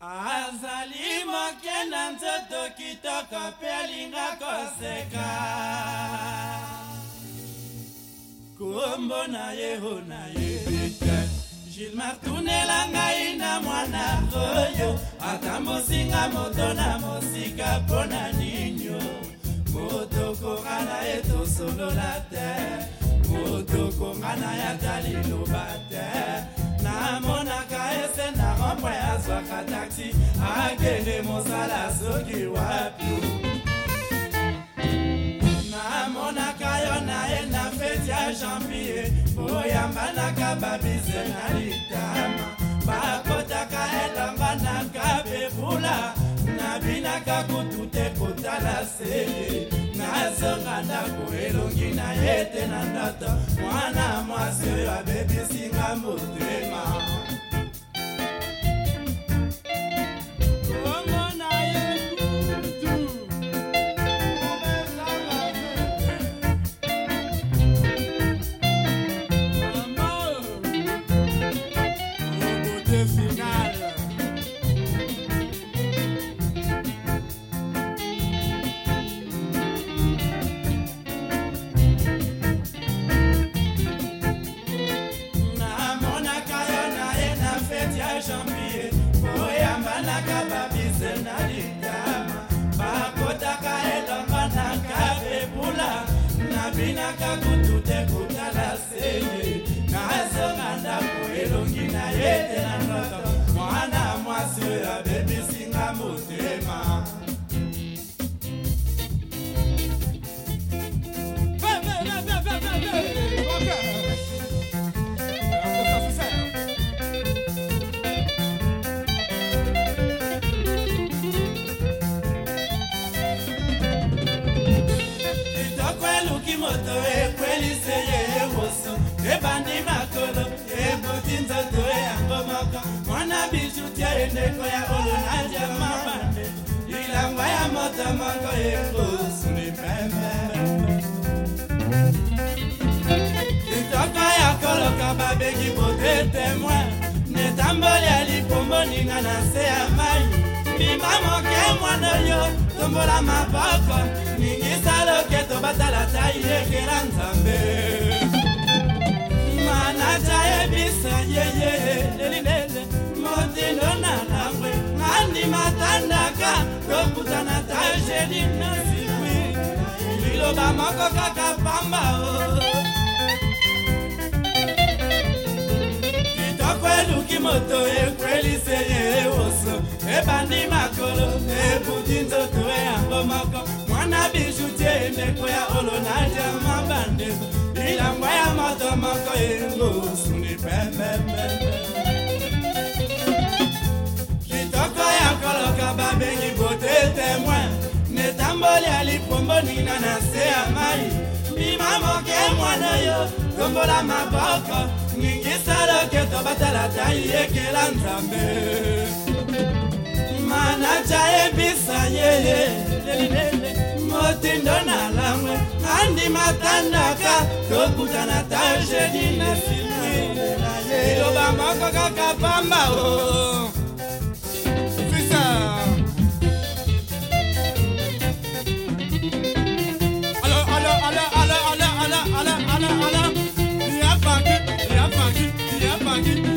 azali moke na nzoto kitoko mpe alinga koseka kombo na ye o nayebi te gilmar tunela ngai na mwana oyo atambusinga moto na mosika mpo na ninio motokonga na ye tosolola te motokonga na ye ata liloba te namonaka esendango mpo yazwaka te okende mosala soki wapi namonaka yo na ye na feti ya janvie oyambanaka babise na litama bakotaka elamba na kabebula nabinaka kutu te kotala seye nazonga ndako elongi na ye te na ndata mwana mwasi oyo abebisinga motema abinaka kutu te kotala sene na asonga ndako elongi na ye te moto ekwelise ye ewoso ebandi makolo ebuti nzoto eyango moko mwana bijutiere ndeko ya olonage mabande bilangwa ya moto moko ekosuli pembe kitoko ya koloka babeki bote temoin netamboli ya likomboninga na se ya mai bima moke mwana oyo tombola maboko batala ta yekela nzambe mana tayebisa yeye lelilele motindo na langwe ngandimatandaka tokutana ta jeli na sikwi liloba moko kaka pamba o oh. kitoko eluki moto ekwelise ye oso ebandi makolo ebuti nzoto eyango moko Bana bijoutie meko ya olo na jama bandezo Bilamba ya moto moko yengo suni pembembe Kitoko ya koloka babengi bote témoin Netamboli alipombo nina na se ya mai Bima moke mwana yo tombola maboko Ningisaloke tobatala tai yekela nzambe Manacha ebisa yeye yeah, yeah, yeah, yeah. motindo na langwe andimatandaka tokutana ta jedi na sililoba moko kaka pamba o fisa alo alo alo alo alo alo alo alo alo liapaki liapaki liapaki